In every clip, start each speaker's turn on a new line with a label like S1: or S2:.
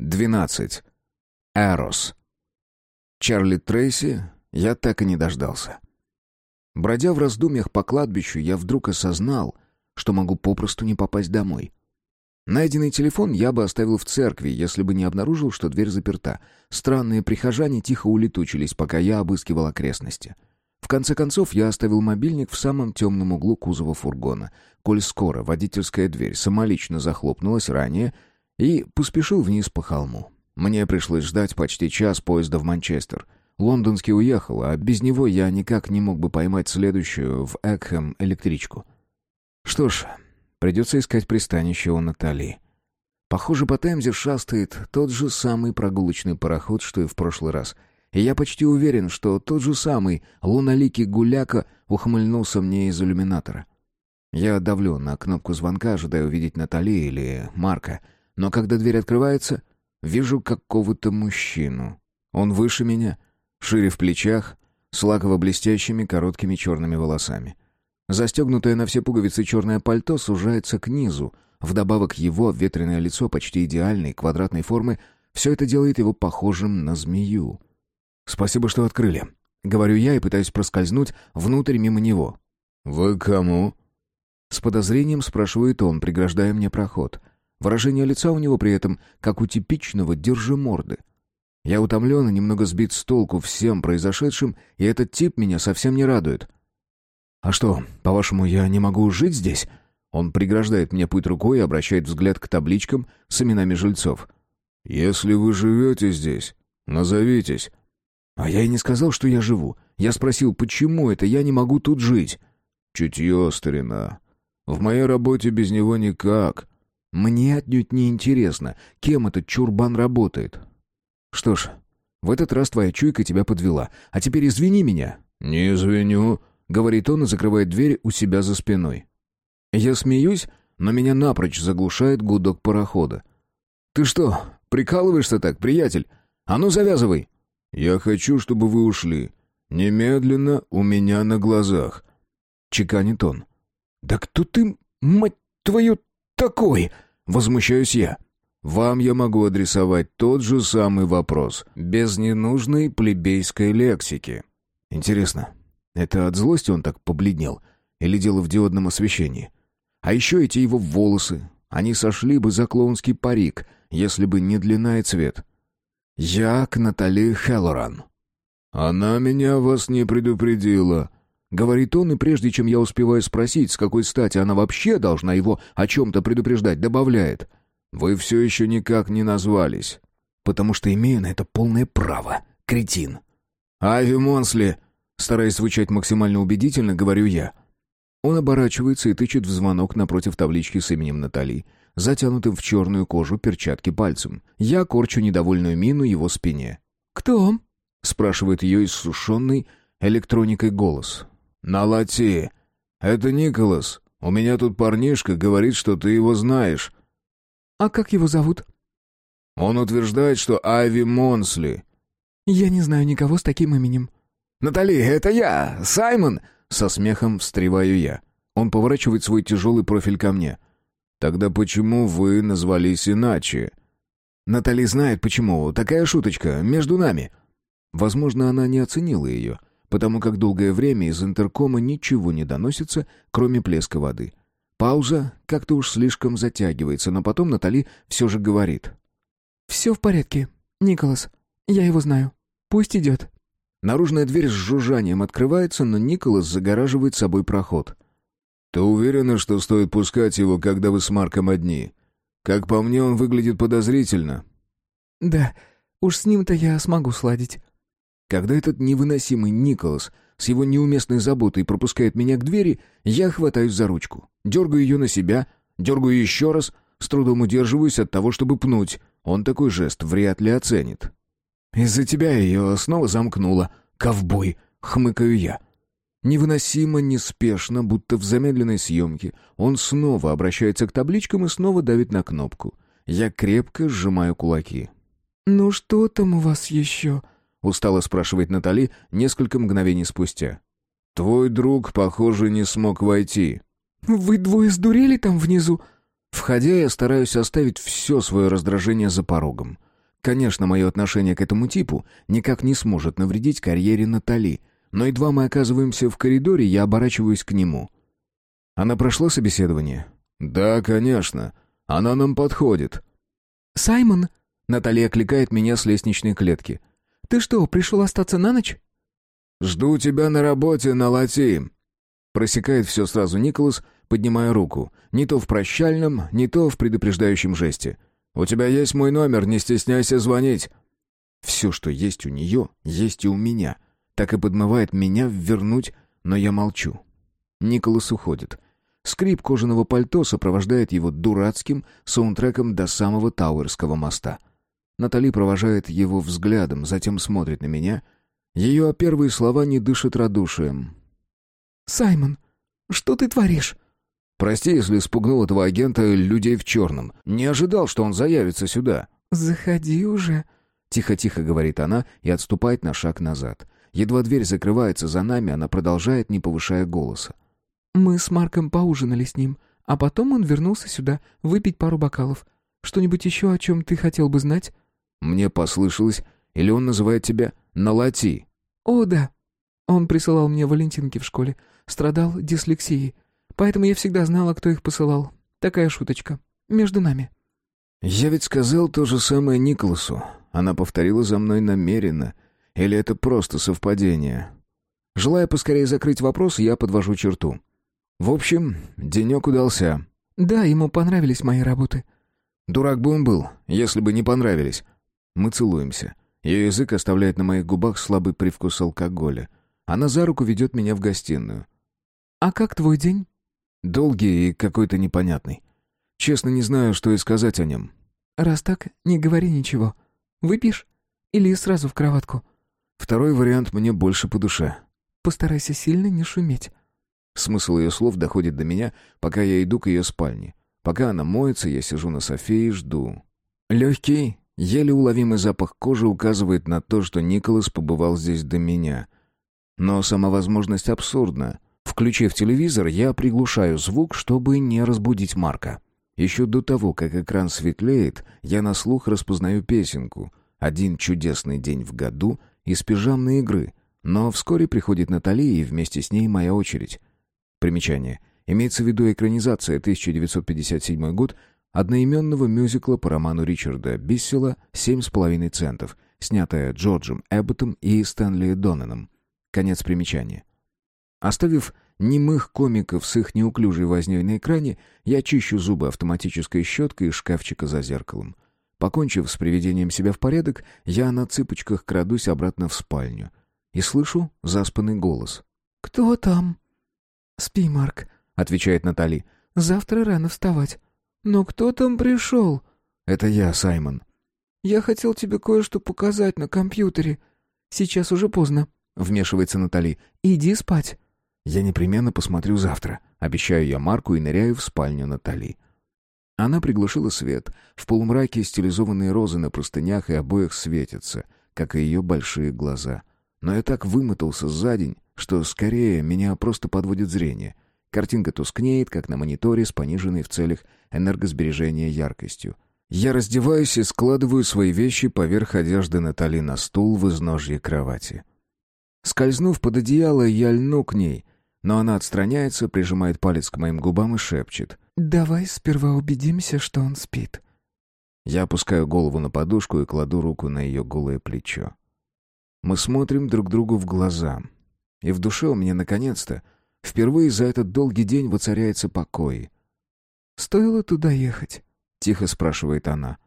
S1: 12. Эрос. Чарли Трейси я так и не дождался. Бродя в раздумьях по кладбищу, я вдруг осознал, что могу попросту не попасть домой. Найденный телефон я бы оставил в церкви, если бы не обнаружил, что дверь заперта. Странные прихожане тихо улетучились, пока я обыскивал окрестности. В конце концов, я оставил мобильник в самом темном углу кузова фургона, коль скоро водительская дверь самолично захлопнулась ранее, и поспешил вниз по холму. Мне пришлось ждать почти час поезда в Манчестер. Лондонский уехал, а без него я никак не мог бы поймать следующую в Экхэм электричку. Что ж, придется искать пристанище у Натали. Похоже, по Темзе шастает тот же самый прогулочный пароход, что и в прошлый раз. И я почти уверен, что тот же самый луноликий гуляка ухмыльнулся мне из иллюминатора. Я давлю на кнопку звонка, ожидая увидеть Натали или Марка — но когда дверь открывается, вижу какого-то мужчину. Он выше меня, шире в плечах, с лаково-блестящими короткими черными волосами. Застегнутое на все пуговицы черное пальто сужается к низу. Вдобавок его ветреное лицо почти идеальной квадратной формы. Все это делает его похожим на змею. «Спасибо, что открыли», — говорю я и пытаюсь проскользнуть внутрь мимо него.
S2: «Вы кому?»
S1: С подозрением спрашивает он, преграждая мне проход. Выражение лица у него при этом, как у типичного держиморды. Я утомлен и немного сбит с толку всем произошедшим, и этот тип меня совсем не радует. «А что, по-вашему, я не могу жить здесь?» Он преграждает мне путь рукой и обращает взгляд к табличкам с именами жильцов.
S2: «Если вы живете здесь, назовитесь».
S1: «А я и не сказал, что я живу. Я спросил, почему это я не могу тут жить?»
S2: «Чутье, старина. В моей работе без него никак.
S1: Мне отнюдь не интересно, кем этот чурбан работает. Что ж, в этот раз твоя чуйка тебя подвела. А теперь извини меня.
S2: Не извиню,
S1: говорит он и закрывает дверь у себя за спиной. Я смеюсь, но меня напрочь заглушает гудок парохода. Ты что, прикалываешься так, приятель? А ну завязывай.
S2: Я хочу, чтобы вы ушли. Немедленно у меня на глазах.
S1: Чеканит он. Да кто ты, мать твою, такой?» — возмущаюсь я. «Вам я могу адресовать тот же самый вопрос, без ненужной плебейской лексики». Интересно, это от злости он так побледнел? Или дело в диодном освещении? А еще эти его волосы. Они сошли бы за клоунский парик, если бы не длина и цвет. Я к Натали Хеллоран.
S2: «Она меня вас не предупредила»,
S1: Говорит он, и прежде чем я успеваю спросить, с какой стати она вообще должна его о чем-то предупреждать, добавляет.
S2: «Вы все еще никак не назвались».
S1: «Потому что имею на это полное право, кретин». «Ави Монсли!» Стараясь звучать максимально убедительно, говорю я. Он оборачивается и тычет в звонок напротив таблички с именем Натали, затянутым в черную кожу перчатки пальцем. Я корчу недовольную мину его спине.
S3: «Кто?»
S1: — спрашивает ее иссушенный электроникой голос.
S2: «Налати! Это Николас. У меня тут парнишка говорит, что ты его знаешь».
S3: «А как его зовут?»
S2: «Он утверждает, что Айви Монсли».
S3: «Я не знаю никого с таким именем».
S1: «Натали, это я, Саймон!» Со смехом встреваю я. Он поворачивает свой тяжелый профиль ко мне.
S2: «Тогда почему вы назвались иначе?»
S1: «Натали знает, почему. Такая шуточка. Между нами». Возможно, она не оценила ее потому как долгое время из интеркома ничего не доносится, кроме плеска воды. Пауза как-то уж слишком затягивается, но потом Натали все же говорит.
S3: «Все в порядке, Николас. Я его знаю. Пусть идет».
S1: Наружная дверь с жужжанием открывается, но Николас загораживает собой проход.
S2: «Ты уверена, что стоит пускать его, когда вы с Марком одни? Как по мне, он выглядит подозрительно».
S3: «Да, уж с ним-то я смогу сладить».
S1: Когда этот невыносимый Николас с его неуместной заботой пропускает меня к двери, я хватаюсь за ручку, дергаю ее на себя, дергаю еще раз, с трудом удерживаюсь от того, чтобы пнуть. Он такой жест вряд ли оценит. «Из-за тебя ее снова замкнуло. Ковбой!» — хмыкаю я. Невыносимо неспешно, будто в замедленной съемке, он снова обращается к табличкам и снова давит на кнопку. Я крепко сжимаю кулаки.
S3: «Ну что там у вас еще?»
S1: — устало спрашивает Натали несколько мгновений спустя.
S2: «Твой друг, похоже, не смог войти».
S3: «Вы двое сдурели там внизу?»
S1: Входя, я стараюсь оставить все свое раздражение за порогом. Конечно, мое отношение к этому типу никак не сможет навредить карьере Натали, но едва мы оказываемся в коридоре, я оборачиваюсь к нему. Она прошла собеседование?
S2: «Да, конечно. Она нам подходит».
S3: «Саймон!»
S1: — Наталья окликает меня с лестничной клетки.
S3: «Ты что, пришел остаться на ночь?»
S2: «Жду тебя на работе на лати».
S1: Просекает все сразу Николас, поднимая руку. Не то в прощальном, не то в предупреждающем жесте.
S2: «У тебя есть мой номер, не стесняйся звонить».
S1: Все, что есть у нее, есть и у меня. Так и подмывает меня вернуть, но я молчу. Николас уходит. Скрип кожаного пальто сопровождает его дурацким саундтреком до самого Тауэрского моста. Натали провожает его взглядом, затем смотрит на меня. Ее первые слова не дышат радушием.
S3: «Саймон, что ты творишь?»
S1: «Прости, если спугнул этого агента людей в черном. Не ожидал, что он заявится сюда».
S3: «Заходи уже», —
S1: тихо-тихо говорит она и отступает на шаг назад. Едва дверь закрывается за нами, она продолжает, не повышая голоса.
S3: Мы с Марком поужинали с ним, а потом он вернулся сюда выпить пару бокалов. Что-нибудь еще, о чем ты хотел бы знать?»
S1: «Мне послышалось. Или он называет тебя Налати?»
S3: «О, да. Он присылал мне валентинки в школе. Страдал дислексией. Поэтому я всегда знала, кто их посылал. Такая шуточка. Между нами».
S1: «Я ведь сказал то же самое Николасу. Она повторила за мной намеренно. Или это просто совпадение?» Желая поскорее закрыть вопрос, я подвожу черту. В общем, денек удался.
S3: Да, ему понравились мои работы.
S1: Дурак бы он был, если бы не понравились. Мы целуемся. Ее язык оставляет на моих губах слабый привкус алкоголя. Она за руку ведет меня в гостиную.
S3: «А как твой день?»
S1: «Долгий и какой-то непонятный. Честно, не знаю, что и сказать о нем».
S3: «Раз так, не говори ничего. Выпьешь? Или сразу в кроватку?»
S1: Второй вариант мне больше по душе.
S3: «Постарайся сильно не шуметь».
S1: Смысл ее слов доходит до меня, пока я иду к ее спальне. Пока она моется, я сижу на софе и жду. Легкий, еле уловимый запах кожи указывает на то, что Николас побывал здесь до меня. Но сама возможность абсурдна. Включив телевизор, я приглушаю звук, чтобы не разбудить Марка. Еще до того, как экран светлеет, я на слух распознаю песенку «Один чудесный день в году» из пижамной игры. Но вскоре приходит Натали, и вместе с ней моя очередь. Примечание. Имеется в виду экранизация 1957 год одноименного мюзикла по роману Ричарда Биссела «Семь с половиной центов», снятая Джорджем Эбботом и Стэнли Донаном. Конец примечания. Оставив немых комиков с их неуклюжей вознёй на экране, я чищу зубы автоматической щеткой из шкафчика за зеркалом. Покончив с приведением себя в порядок, я на цыпочках крадусь обратно в спальню. И слышу заспанный голос.
S3: «Кто там?» «Спи, Марк», —
S1: отвечает Натали.
S3: «Завтра рано вставать». «Но кто там пришел?»
S1: «Это я, Саймон».
S3: «Я хотел тебе кое-что показать на компьютере. Сейчас уже поздно», — вмешивается Натали. «Иди спать».
S1: «Я непременно посмотрю завтра», — обещаю я Марку и ныряю в спальню Натали. Она приглушила свет. В полумраке стилизованные розы на простынях и обоях светятся, как и ее большие глаза. Но я так вымотался за день, что скорее меня просто подводит зрение. Картинка тускнеет, как на мониторе с пониженной в целях энергосбережения яркостью. Я раздеваюсь и складываю свои вещи поверх одежды Натали на стул в изножье кровати. Скользнув под одеяло, я льну к ней, но она отстраняется, прижимает палец к моим губам и шепчет.
S3: «Давай сперва убедимся, что он спит».
S1: Я опускаю голову на подушку и кладу руку на ее голое плечо. Мы смотрим друг другу в глаза — и в душе у меня, наконец-то, впервые за этот долгий день воцаряется покой.
S3: «Стоило туда ехать?»
S1: — тихо спрашивает она.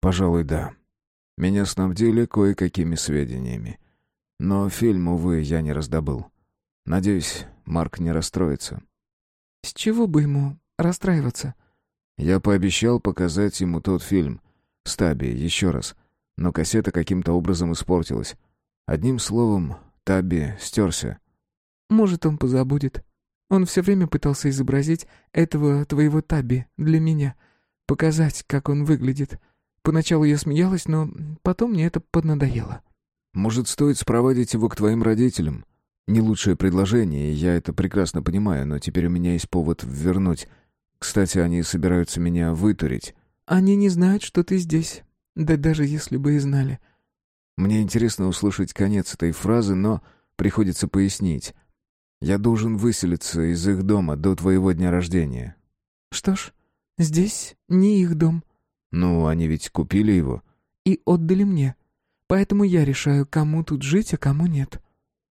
S1: «Пожалуй, да. Меня снабдили кое-какими сведениями. Но фильм, увы, я не раздобыл. Надеюсь, Марк не расстроится».
S3: «С чего бы ему расстраиваться?»
S1: Я пообещал показать ему тот фильм. Стаби, еще раз. Но кассета каким-то образом испортилась. Одним словом, Таби стерся.
S3: Может, он позабудет. Он все время пытался изобразить этого твоего Таби для меня. Показать, как он выглядит. Поначалу я смеялась, но потом мне это поднадоело.
S1: Может, стоит спровадить его к твоим родителям? Не лучшее предложение, я это прекрасно понимаю, но теперь у меня есть повод вернуть. Кстати, они собираются меня вытурить.
S3: Они не знают, что ты здесь. Да даже если бы и знали.
S1: Мне интересно услышать конец этой фразы, но приходится пояснить. Я должен выселиться из их дома до твоего дня рождения.
S3: Что ж, здесь не их дом.
S1: Ну, они ведь купили его.
S3: И отдали мне. Поэтому я решаю, кому тут жить, а кому нет.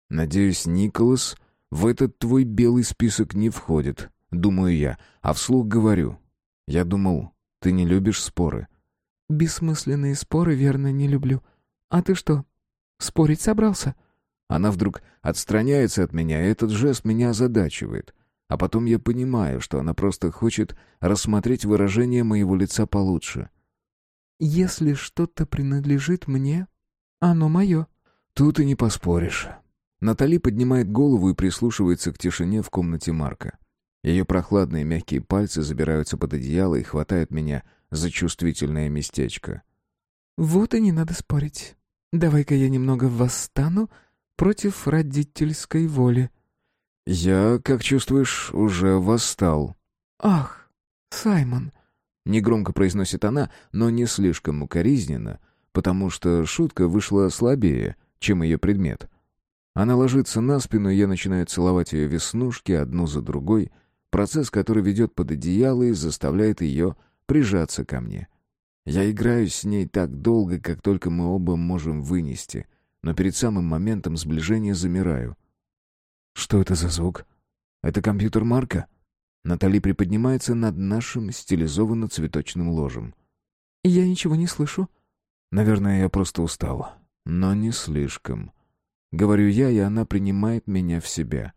S1: Надеюсь, Николас в этот твой белый список не входит, думаю я, а вслух говорю. Я думал, ты не любишь споры.
S3: Бессмысленные споры, верно, не люблю. А ты что, спорить собрался?
S1: Она вдруг отстраняется от меня, и этот жест меня озадачивает. А потом я понимаю, что она просто хочет рассмотреть выражение моего лица получше.
S3: «Если что-то принадлежит мне, оно мое».
S1: Тут и не поспоришь. Натали поднимает голову и прислушивается к тишине в комнате Марка. Ее прохладные мягкие пальцы забираются под одеяло и хватают меня за чувствительное местечко.
S3: «Вот и не надо спорить. Давай-ка я немного восстану против родительской воли».
S1: «Я, как чувствуешь, уже восстал».
S3: «Ах, Саймон!»
S1: Негромко произносит она, но не слишком укоризненно, потому что шутка вышла слабее, чем ее предмет. Она ложится на спину, и я начинаю целовать ее веснушки одну за другой, процесс, который ведет под одеяло и заставляет ее прижаться ко мне. Я играю с ней так долго, как только мы оба можем вынести, но перед самым моментом сближения замираю. Что это за звук? Это компьютер Марка? Натали приподнимается над нашим стилизованно-цветочным ложем.
S3: «Я ничего не слышу».
S1: «Наверное, я просто устал. Но не слишком». Говорю я, и она принимает меня в себя.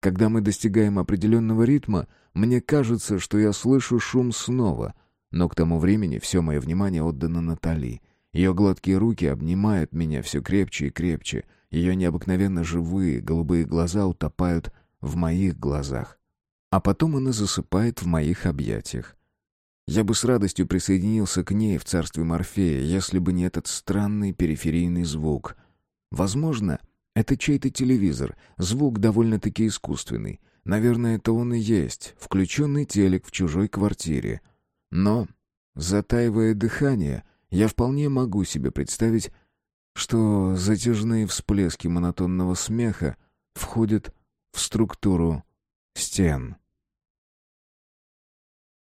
S1: Когда мы достигаем определенного ритма, мне кажется, что я слышу шум снова, но к тому времени все мое внимание отдано Натали. Ее гладкие руки обнимают меня все крепче и крепче. Ее необыкновенно живые голубые глаза утопают в моих глазах. А потом она засыпает в моих объятиях. Я бы с радостью присоединился к ней в царстве Морфея, если бы не этот странный периферийный звук. Возможно, это чей-то телевизор. Звук довольно-таки искусственный. Наверное, это он и есть, включенный телек в чужой квартире. Но, затаивая дыхание, я вполне могу себе представить, что затяжные всплески монотонного смеха входят в структуру стен.